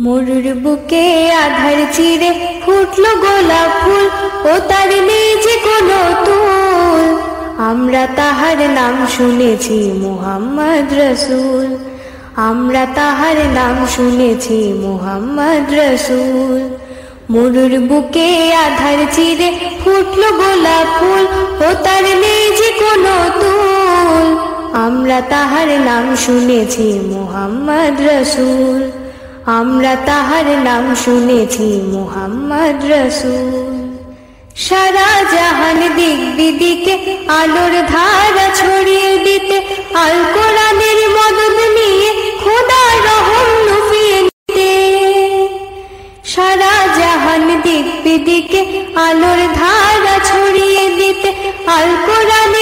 মরুর বুকে আধার চিরে ফুটলো গোলাপ ফুল ও তার যে কোনো তুল। আমরা তাহার নাম শুনেছি মুহাম্মদ রসুল। আমরা তাহার নাম শুনেছি মুহাম্মদ রসুল। মরুর বুকে আধার চিরে ফুটলো গোলাপ ফুল ও তার যে কোনো তুল। আমরা তাহার নাম শুনেছি মুহাম্মদ রসুল। আমরা তাহার নাম শুনেছি মুহাম্মদ রসুল। সারা জাহান দিক বিদিকে আলোর ধারা ছড়িয়ে দিতে আল কোরআনের মদত নিয়ে খোদা রহম লুফিয়ে নিতে। সারা জাহান দিক বিদিকে আলোর ধারা ছড়িয়ে দিতে আল কোরআনের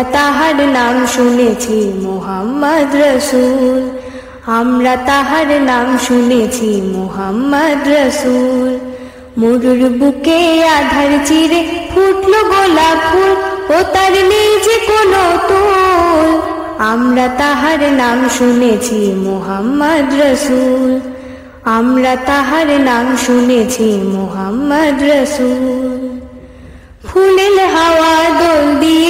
আমরা তাহার নাম শুনেছি মোহাম্মদ রসুল। আমরা তাহার নাম শুনেছি মোহাম্মদ রসুল। মরুর বুকে আধার চিরে ফুটলো গোলাপ ফুল ও তার যে কোনো তুল। আমরা তাহার নাম শুনেছি মোহাম্মদ রসুল। আমরা তাহার নাম শুনেছি মোহাম্মদ রসুল। ফুলের হাওয়া দোল দিয়ে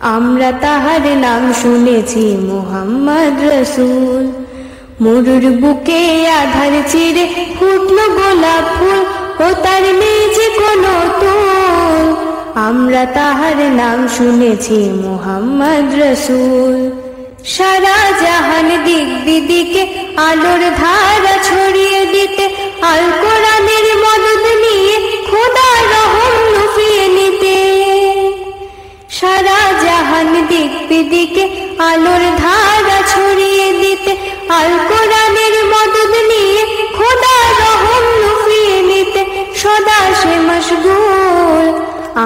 আমরা তাহার নাম শুনেছি মুহাম্মদ রসুল। মরুর বুকে আধার চিরে ফুটলো গোলাপ ফুল ও তার নেই যে কোনো তুল। আমরা তাহার নাম শুনেছি মুহাম্মদ রসুল। সারা জাহান দিক বিদিকে আলোর ধারা ছড়িয়ে দিতে, আল কোরআনের মদত নিয়ে খোদা রহম লুফিয়ে নিতে। সারা জাহান দিক বিদিকে আলোর ধারা ছড়িয়ে দিতে, আল কোরআনের মদত নিয়ে খোদা রহম লুফিয়ে নিতে, সদা সে মশগুল।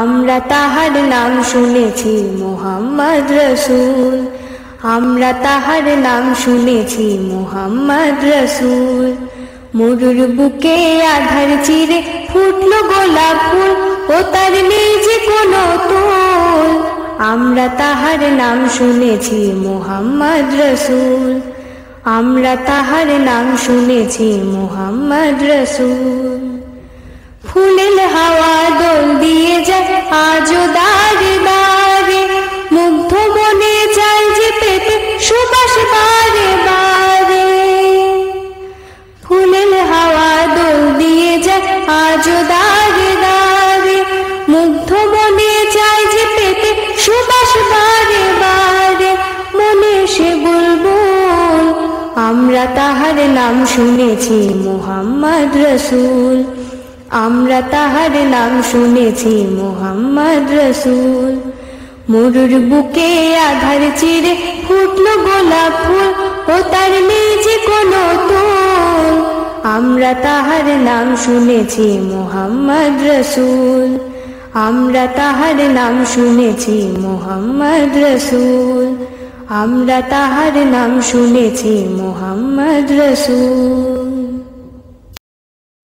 আমরা তাহার নাম শুনেছি মুহাম্মদ রসুল। আমরা তাহার নাম শুনেছি মুহাম্মদ রসুল। মরুর বুকে আধার চিরে ফুটলো গোলাপ ফুল ও তার নেই যে কোনো তুল। আমরা তাহার নাম শুনেছি মোহাম্মদ রসুল। আমরা তাহার নাম শুনেছি মোহাম্মদ রসুল। ফুলের হাওয়া দোল দিয়ে যায়, আজও দাঁড়ে আমরা তাহার নাম শুনেছি মুহাম্মদ রসুল। আমরা তাহার নাম শুনেছি মুহাম্মদ রসুল। মরুর বুকে আধার চিরে ফুটলো গোলাপ ফুল ও তার যে কোনো তুল। আমরা তাহার নাম শুনেছি মুহাম্মদ রসুল। আমরা তাহার নাম শুনেছি মুহাম্মদ রসুল। আমরা তাহার নাম শুনেছি মুহাম্মদ রসুল